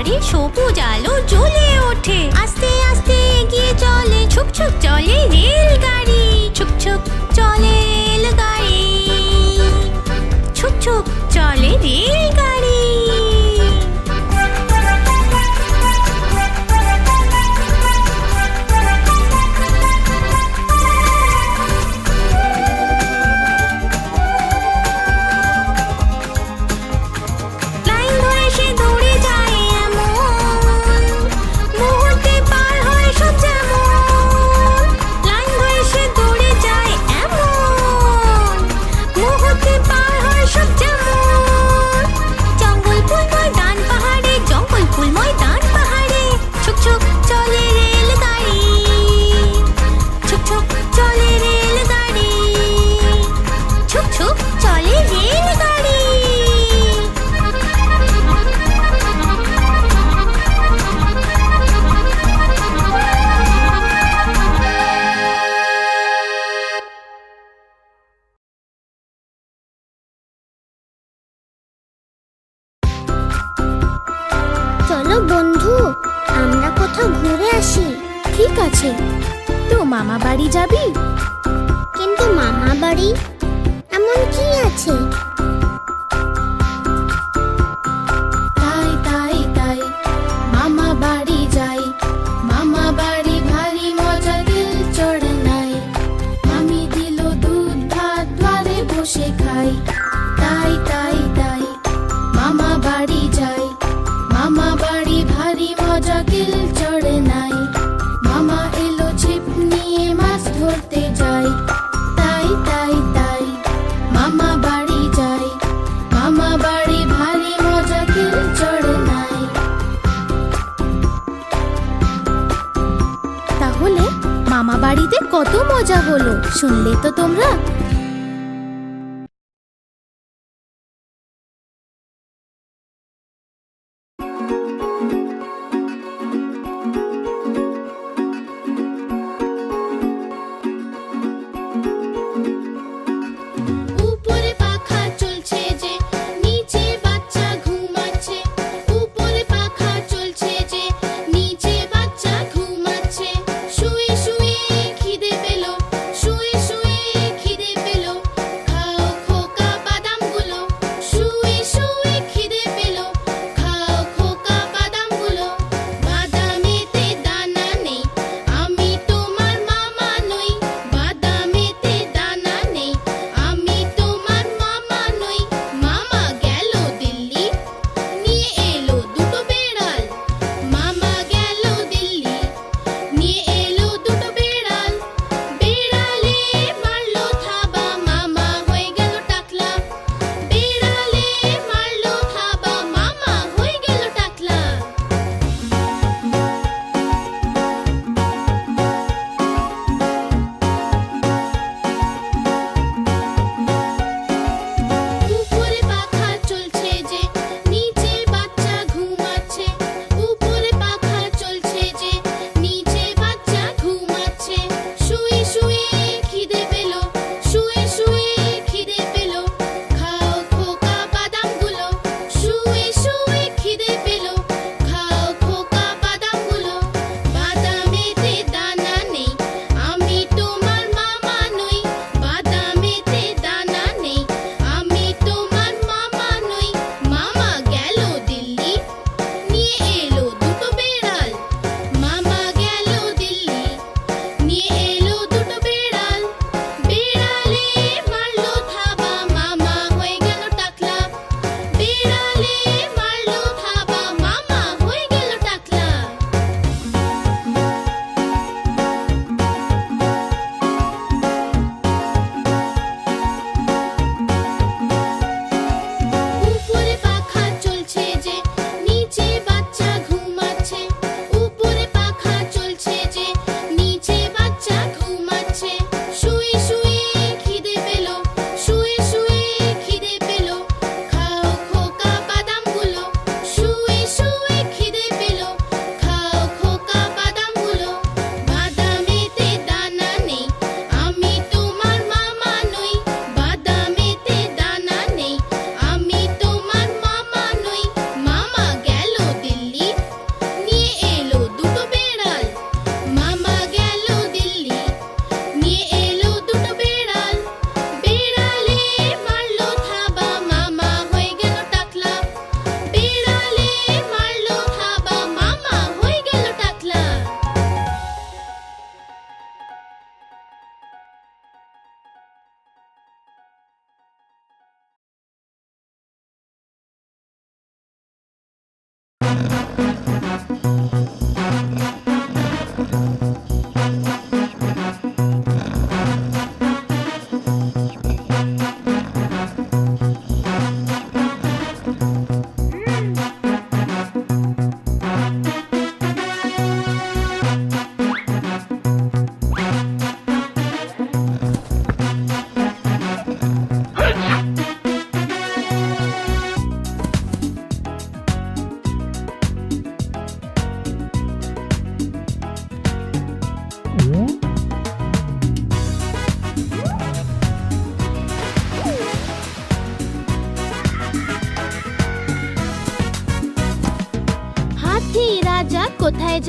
ঝড়ে সবুজ আলো জ্বলে ওঠে। আস্তে আস্তে এগিয়ে চলে ছুক ছুক চলে রেলগাড়ি। 谢。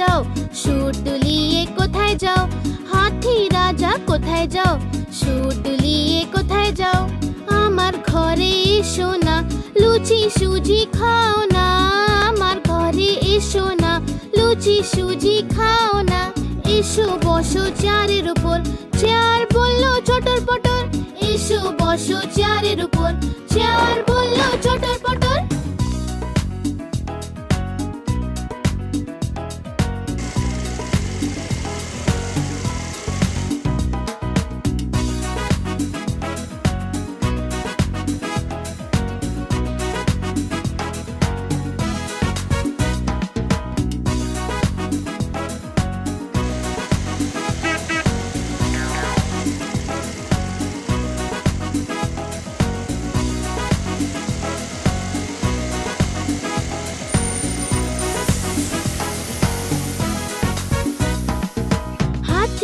যাও সুর দুলিয়ে কোথায় যাও? হাতি রাজা কোথায় যাও?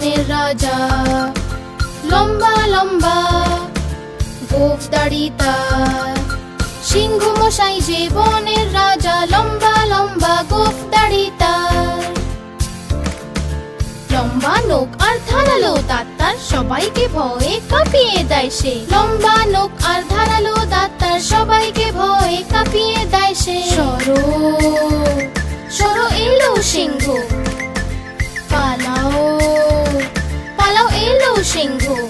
বনের রাজা। লম্বা লম্বা গোফ দাড়ি তার। সিংহ মশাই যে বনের রাজা, লম্বা লম্বা গোফ দাড়ি তার। লম্বা নোক আর ধারালো দাঁত তার, সবাইকে ভয়ে কাঁপিয়ে দেয় সে। লম্বা নোক আর ধারালো দাঁত তার, সবাইকে ভয়ে কাঁপিয়ে দেয় সে। সরো সরো এলো সিংহ এলো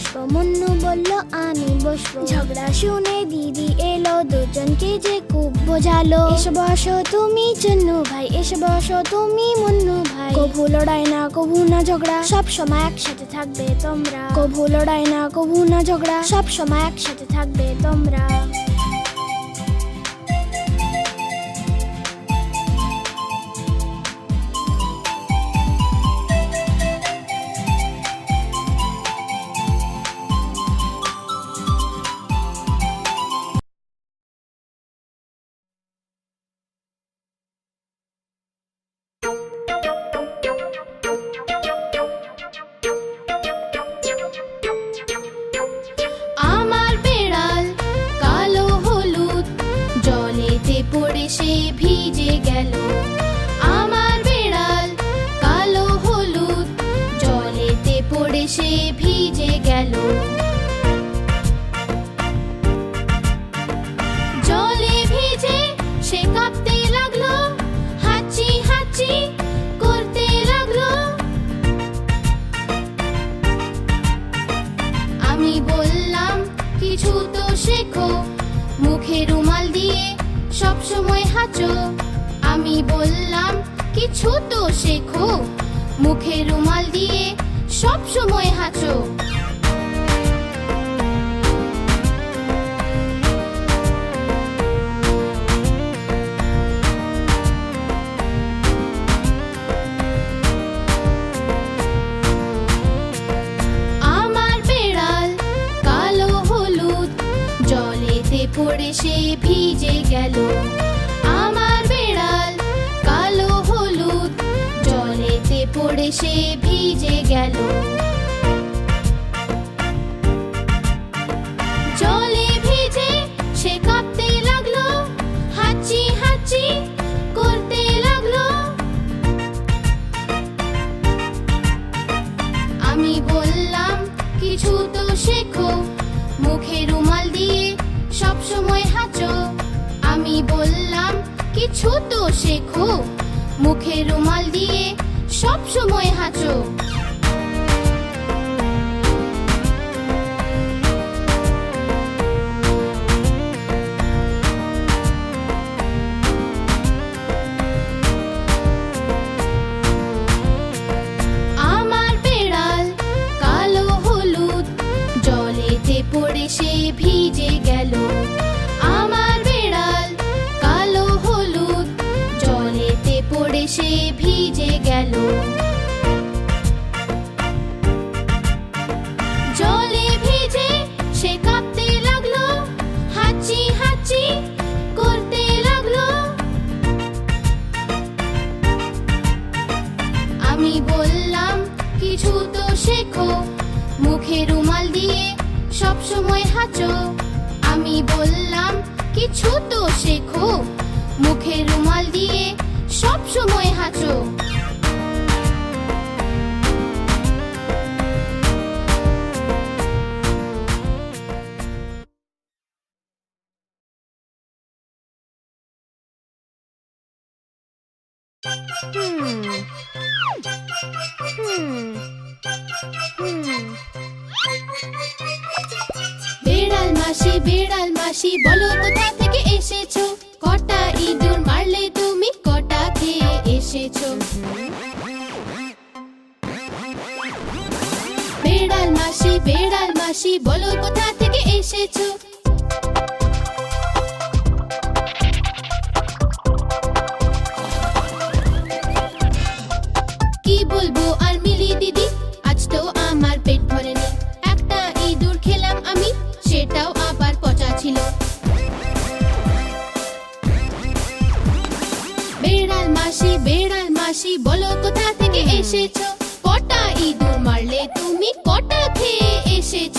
বসবো, মুন্নু বলল, আমি বসবো। ঝগড়া শুনে দিদি এলো, দুজনকে যে খুব বোঝালো। এসে বসো তুমি, চন্নু ভাই এসে বসো তুমি, মুন্নু ভাই। কভু লড়াই না, কভু না ঝগড়া, সব সময় একসাথে থাকবে তোমরা। কভু লড়াই না, কভু না ঝগড়া, সব সময় একসাথে থাকবে তোমরা। মুখে রুমাল দিয়ে বেড়াল মাসি বেড়াল মাসি, বলো কোথা থেকে এসেছ? কি বলব আর মিলি দিদি, আজ তো আমার পেট ভরেনি একটা ইঁদুর খেলাম আমি, সেটাও আবার পচা ছিল। বেড়াল মাসি, বেড়াল মাসি বলো কোথা থেকে এসেছ? কটা ইঁদুর মারলে তুমি কটা খেয়ে এসেছ?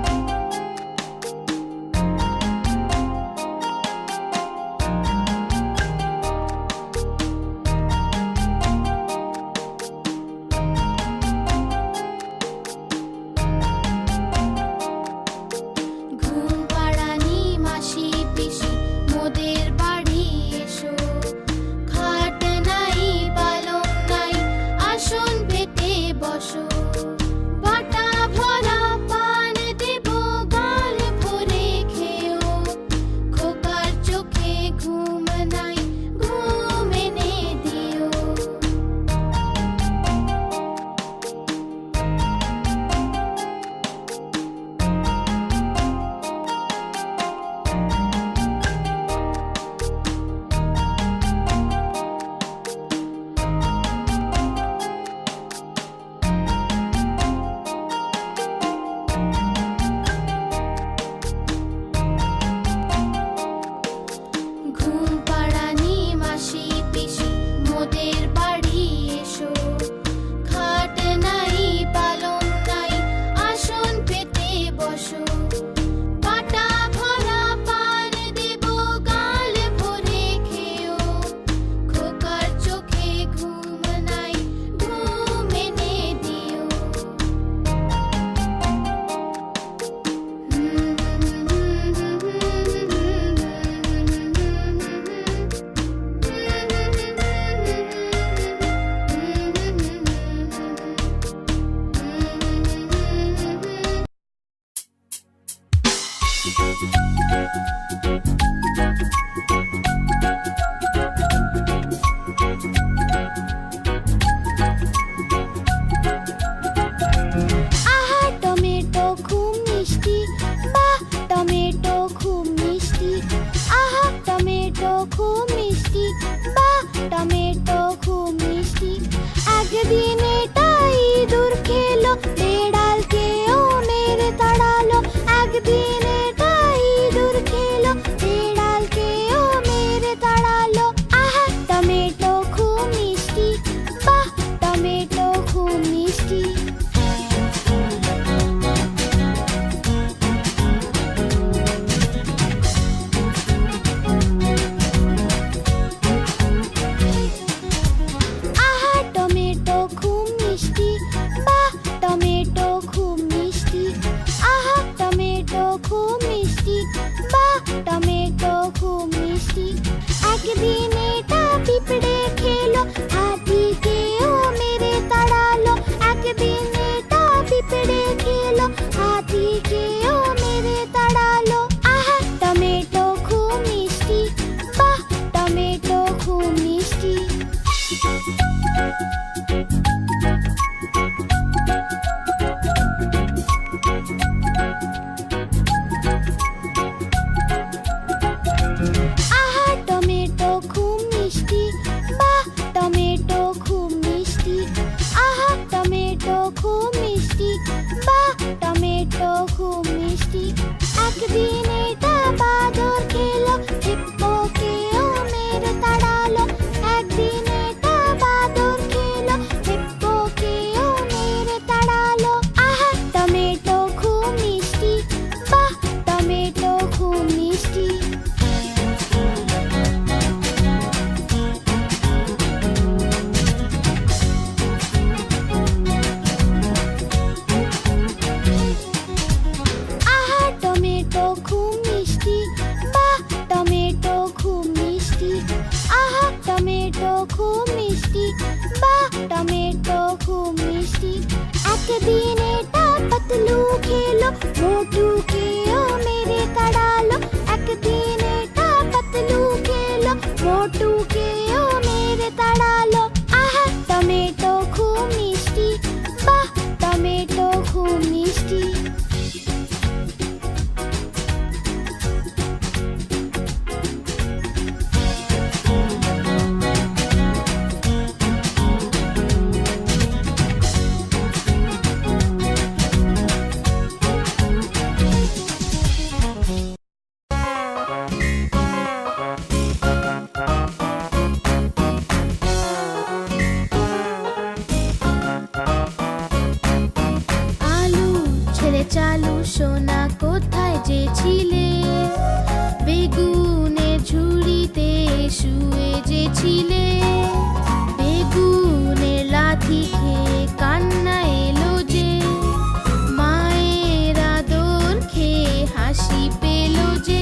হাসি পেল যে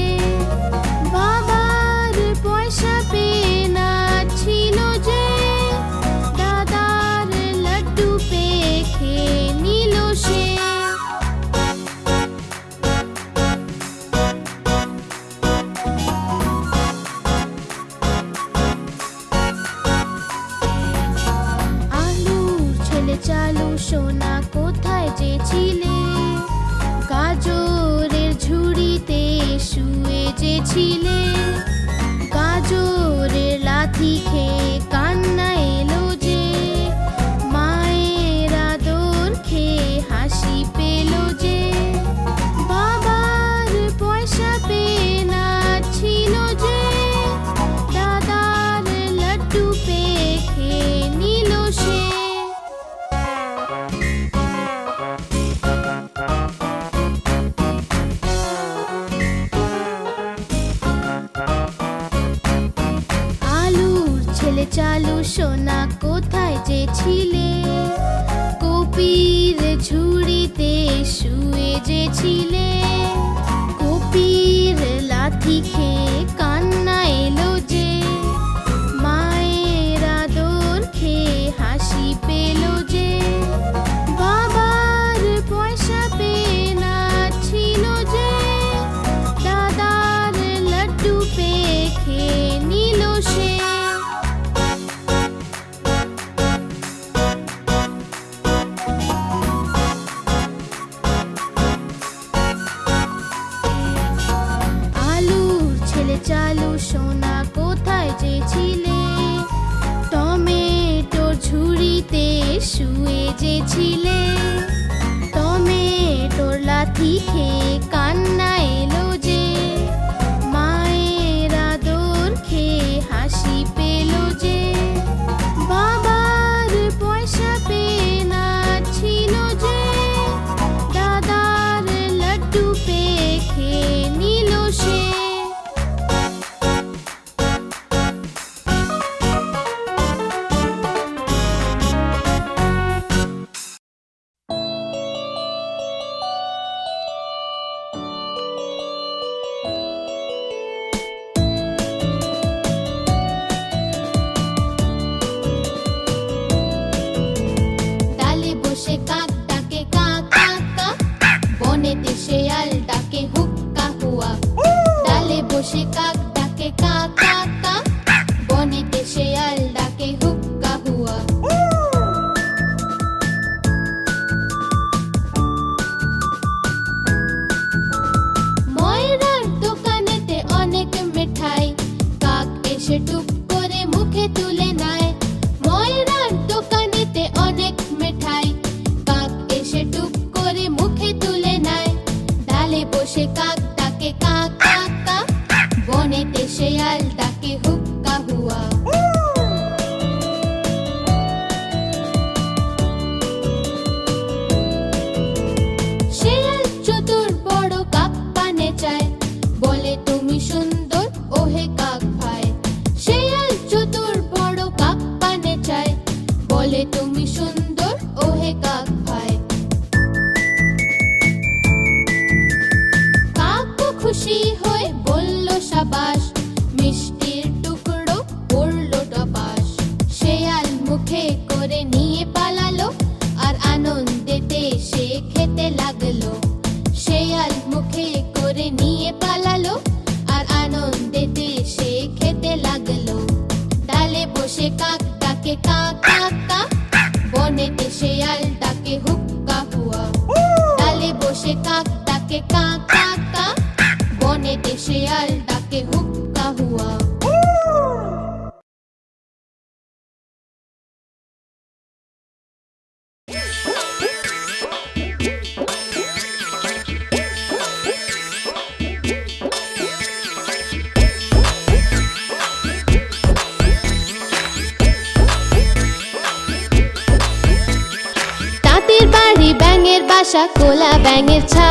বাসা কোলা ব্যাঙের ছা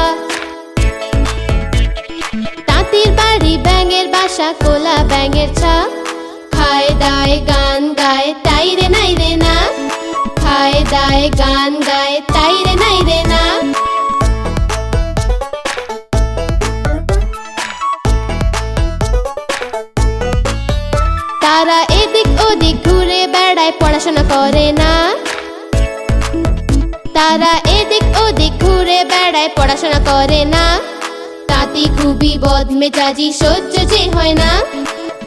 তাঁতির বাড়ি ব্যাঙের বাসা কোলা ব্যাঙের ছা খায় দায় গান গায়, তাই রে নাই রে না। খায় দায় গান গায়, তাই রে নাই রে না। তারা এদিক ওদিক ঘুরে বেড়ায়, পড়াশোনা করে না। তারা এদিক ওদিক ঘুরে বেড়ায়, পড়াশোনা করে না। তাতি খুবই বদমেজাজি, সহ্য যে হয় না।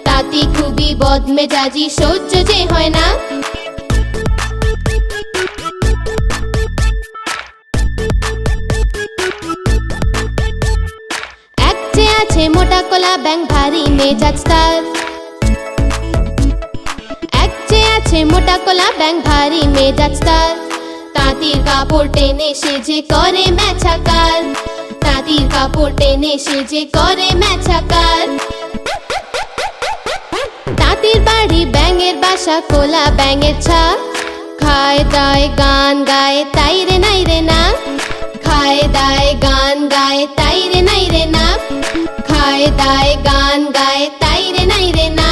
তাতি খুবই বদমেজাজি, সহ্য যে হয় না। এক আছে মোটা কলা ভারী মেজাজ তার। এক যে আছে মোটা কলা ব্যাং ভারী মেজাজ তার। তাঁতির কাপড় টেনে সে যে করে ম্যাছাকার তাঁতির কাপড় টেনে সে যে করে ম্যাছাকার তাঁতির বাড়ি ব্যাঙের বাসা কোলা ব্যাঙের ছা খায় দায় গান গায় তাই রে নাই রে না। খায় দায় গান গায় তাই রে নাই রে না। খায় দায় গান গায় তাই রে নাই রে না।